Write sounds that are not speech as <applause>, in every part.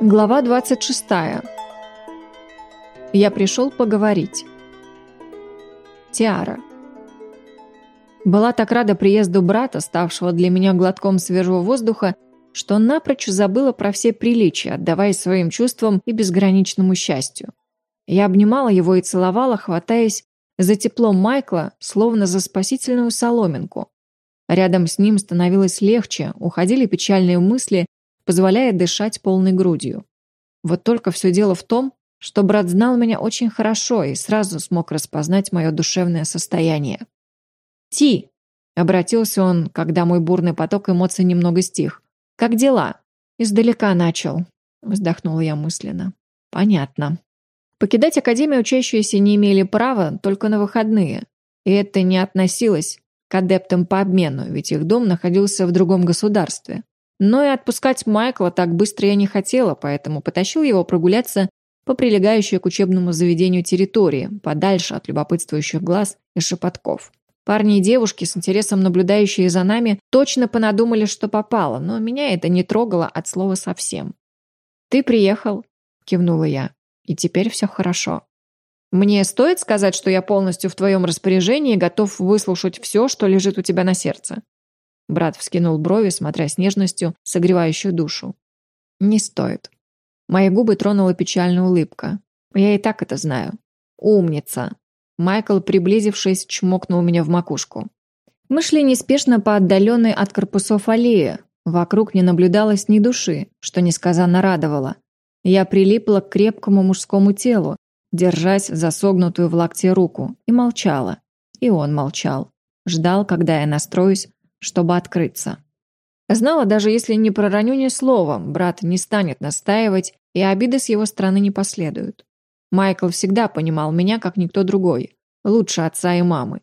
Глава 26. Я пришел поговорить. Тиара. Была так рада приезду брата, ставшего для меня глотком свежего воздуха, что напрочь забыла про все приличия, отдаваясь своим чувствам и безграничному счастью. Я обнимала его и целовала, хватаясь за тепло Майкла, словно за спасительную соломинку. Рядом с ним становилось легче, уходили печальные мысли, позволяя дышать полной грудью. Вот только все дело в том, что брат знал меня очень хорошо и сразу смог распознать мое душевное состояние. «Ти!» — обратился он, когда мой бурный поток эмоций немного стих. «Как дела?» «Издалека начал», — вздохнула я мысленно. «Понятно». Покидать академию учащиеся не имели права только на выходные, и это не относилось к адептам по обмену, ведь их дом находился в другом государстве. Но и отпускать Майкла так быстро я не хотела, поэтому потащил его прогуляться по прилегающей к учебному заведению территории, подальше от любопытствующих глаз и шепотков. Парни и девушки, с интересом наблюдающие за нами, точно понадумали, что попало, но меня это не трогало от слова совсем. «Ты приехал», — кивнула я, — «и теперь все хорошо». «Мне стоит сказать, что я полностью в твоем распоряжении и готов выслушать все, что лежит у тебя на сердце?» Брат вскинул брови, смотря с нежностью, согревающую душу. «Не стоит». Мои губы тронула печальная улыбка. «Я и так это знаю». «Умница!» Майкл, приблизившись, чмокнул меня в макушку. Мы шли неспешно по отдаленной от корпусов аллее. Вокруг не наблюдалось ни души, что несказанно радовало. Я прилипла к крепкому мужскому телу, держась за согнутую в локте руку, и молчала. И он молчал. Ждал, когда я настроюсь чтобы открыться. Знала, даже если не пророню ни словом, брат не станет настаивать, и обиды с его стороны не последуют. Майкл всегда понимал меня, как никто другой, лучше отца и мамы.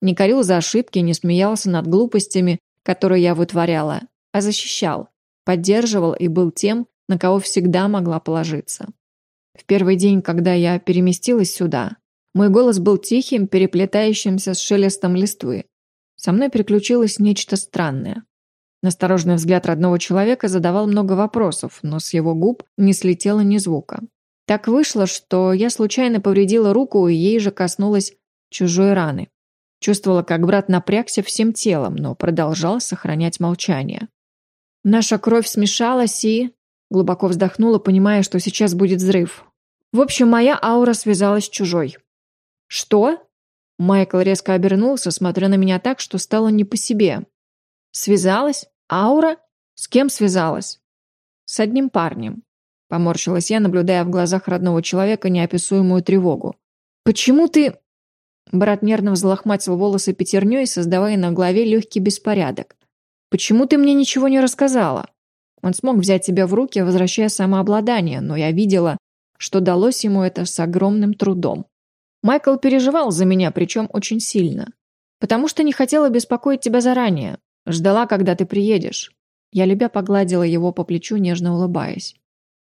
Не корил за ошибки, не смеялся над глупостями, которые я вытворяла, а защищал, поддерживал и был тем, на кого всегда могла положиться. В первый день, когда я переместилась сюда, мой голос был тихим, переплетающимся с шелестом листвы. Со мной переключилось нечто странное. Настороженный взгляд родного человека задавал много вопросов, но с его губ не слетело ни звука. Так вышло, что я случайно повредила руку, и ей же коснулась чужой раны. Чувствовала, как брат напрягся всем телом, но продолжал сохранять молчание. Наша кровь смешалась и... Глубоко вздохнула, понимая, что сейчас будет взрыв. В общем, моя аура связалась с чужой. «Что?» Майкл резко обернулся, смотря на меня так, что стало не по себе. «Связалась? Аура? С кем связалась?» «С одним парнем», — поморщилась я, наблюдая в глазах родного человека неописуемую тревогу. «Почему ты...» Брат нервно взлохматил волосы пятерней, создавая на голове легкий беспорядок. «Почему ты мне ничего не рассказала?» Он смог взять себя в руки, возвращая самообладание, но я видела, что далось ему это с огромным трудом. Майкл переживал за меня, причем очень сильно. Потому что не хотела беспокоить тебя заранее. Ждала, когда ты приедешь. Я любя погладила его по плечу, нежно улыбаясь.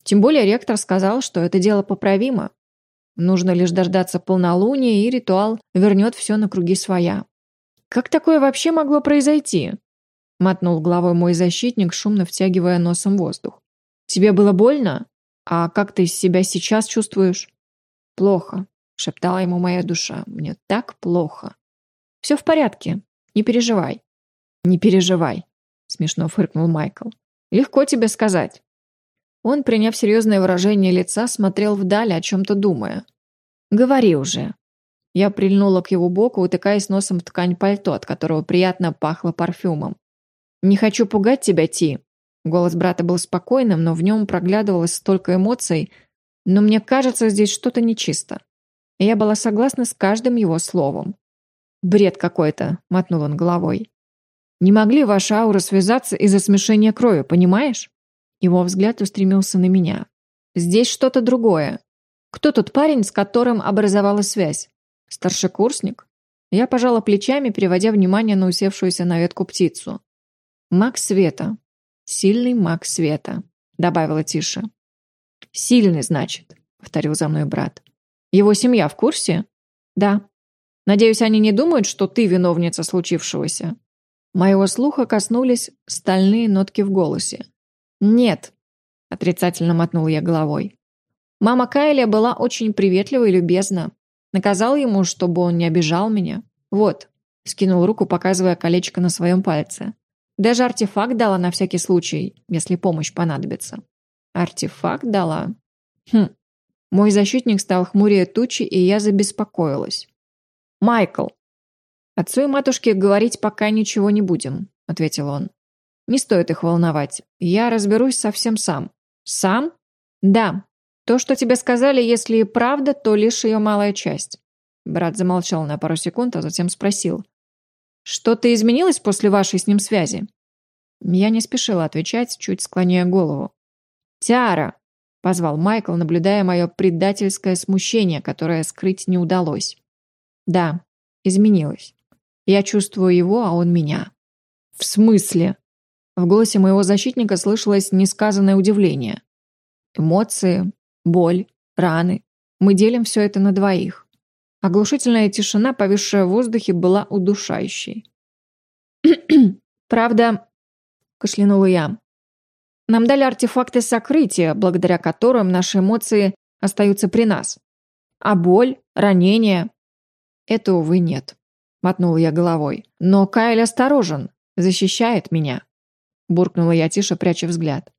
Тем более ректор сказал, что это дело поправимо. Нужно лишь дождаться полнолуния, и ритуал вернет все на круги своя. «Как такое вообще могло произойти?» Мотнул головой мой защитник, шумно втягивая носом воздух. «Тебе было больно? А как ты себя сейчас чувствуешь?» «Плохо шептала ему моя душа. «Мне так плохо». «Все в порядке. Не переживай». «Не переживай», — смешно фыркнул Майкл. «Легко тебе сказать». Он, приняв серьезное выражение лица, смотрел вдаль, о чем-то думая. «Говори уже». Я прильнула к его боку, утыкаясь носом в ткань пальто, от которого приятно пахло парфюмом. «Не хочу пугать тебя, Ти». Голос брата был спокойным, но в нем проглядывалось столько эмоций, но мне кажется, здесь что-то нечисто и я была согласна с каждым его словом. «Бред какой-то», — мотнул он головой. «Не могли ваши ауры связаться из-за смешения крови, понимаешь?» Его взгляд устремился на меня. «Здесь что-то другое. Кто тот парень, с которым образовалась связь? Старшекурсник?» Я пожала плечами, переводя внимание на усевшуюся на ветку птицу. «Маг света. Сильный маг света», — добавила тише. «Сильный, значит», — повторил за мной брат. Его семья в курсе? Да. Надеюсь, они не думают, что ты виновница случившегося? Моего слуха коснулись стальные нотки в голосе. Нет. отрицательно мотнул я головой. Мама Кайля была очень приветлива и любезна. Наказал ему, чтобы он не обижал меня. Вот, скинул руку, показывая колечко на своем пальце. Даже артефакт дала на всякий случай, если помощь понадобится. Артефакт дала? Хм. Мой защитник стал хмурее тучи, и я забеспокоилась. «Майкл!» «Отцу и матушке говорить пока ничего не будем», — ответил он. «Не стоит их волновать. Я разберусь совсем сам». «Сам?» «Да. То, что тебе сказали, если и правда, то лишь ее малая часть». Брат замолчал на пару секунд, а затем спросил. «Что-то изменилось после вашей с ним связи?» Я не спешила отвечать, чуть склоняя голову. «Тиара!» — позвал Майкл, наблюдая мое предательское смущение, которое скрыть не удалось. «Да, изменилось. Я чувствую его, а он меня». «В смысле?» В голосе моего защитника слышалось несказанное удивление. Эмоции, боль, раны. Мы делим все это на двоих. Оглушительная тишина, повисшая в воздухе, была удушающей. <clears throat> «Правда...» – кашлянула я. «Нам дали артефакты сокрытия, благодаря которым наши эмоции остаются при нас. А боль, ранения...» «Это, увы, нет», – мотнула я головой. «Но Кайл осторожен, защищает меня», – буркнула я тише, пряча взгляд.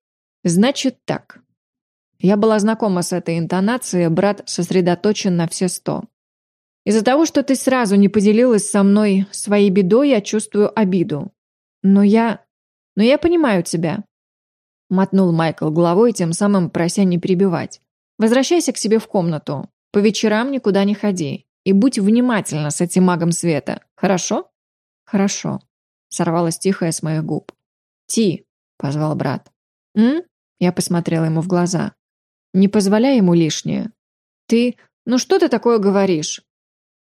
«Значит так». Я была знакома с этой интонацией, брат сосредоточен на все сто. Из-за того, что ты сразу не поделилась со мной своей бедой, я чувствую обиду. Но я... Но я понимаю тебя. Мотнул Майкл головой, тем самым прося не перебивать. Возвращайся к себе в комнату. По вечерам никуда не ходи. И будь внимательна с этим магом света. Хорошо? Хорошо. Сорвалась тихая с моих губ. Ти, позвал брат. М? Я посмотрела ему в глаза. Не позволяй ему лишнее. Ты... Ну что ты такое говоришь?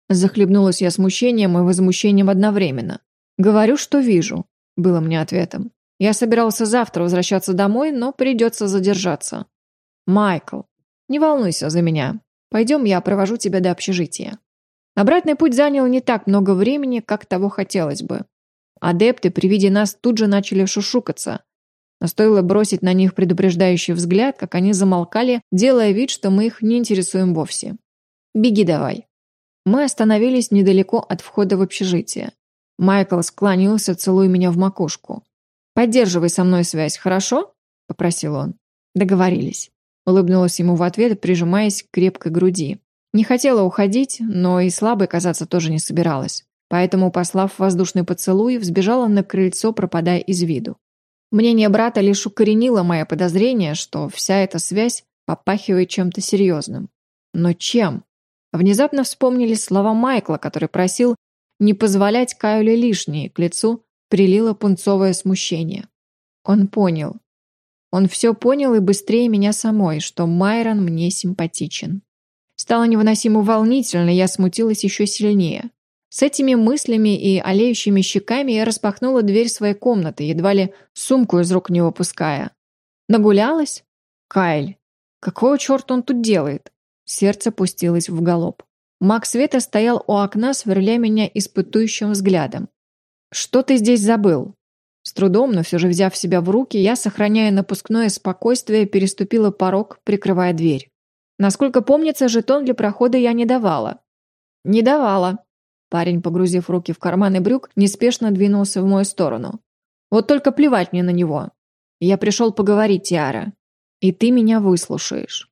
Захлебнулась я смущением и возмущением одновременно. «Говорю, что вижу», — было мне ответом. Я собирался завтра возвращаться домой, но придется задержаться. «Майкл, не волнуйся за меня. Пойдем, я провожу тебя до общежития». Обратный путь занял не так много времени, как того хотелось бы. Адепты при виде нас тут же начали шушукаться. Но стоило бросить на них предупреждающий взгляд, как они замолкали, делая вид, что мы их не интересуем вовсе. «Беги давай», мы остановились недалеко от входа в общежитие. Майкл склонился, целуя меня в макушку. «Поддерживай со мной связь, хорошо?» – попросил он. Договорились. Улыбнулась ему в ответ, прижимаясь к крепкой груди. Не хотела уходить, но и слабой казаться тоже не собиралась. Поэтому, послав воздушный поцелуй, взбежала на крыльцо, пропадая из виду. Мнение брата лишь укоренило мое подозрение, что вся эта связь попахивает чем-то серьезным. Но чем? Внезапно вспомнили слова Майкла, который просил не позволять Кайле лишнее, к лицу прилило пунцовое смущение. Он понял. Он все понял и быстрее меня самой, что Майрон мне симпатичен. Стало невыносимо волнительно, я смутилась еще сильнее. С этими мыслями и олеющими щеками я распахнула дверь своей комнаты, едва ли сумку из рук не выпуская. Нагулялась? Кайль. Какого черта он тут делает? Сердце пустилось в галоп. Маг Света стоял у окна, сверля меня испытующим взглядом. «Что ты здесь забыл?» С трудом, но все же взяв себя в руки, я, сохраняя напускное спокойствие, переступила порог, прикрывая дверь. Насколько помнится, жетон для прохода я не давала. «Не давала». Парень, погрузив руки в карманы брюк, неспешно двинулся в мою сторону. «Вот только плевать мне на него. Я пришел поговорить, Тиара. И ты меня выслушаешь».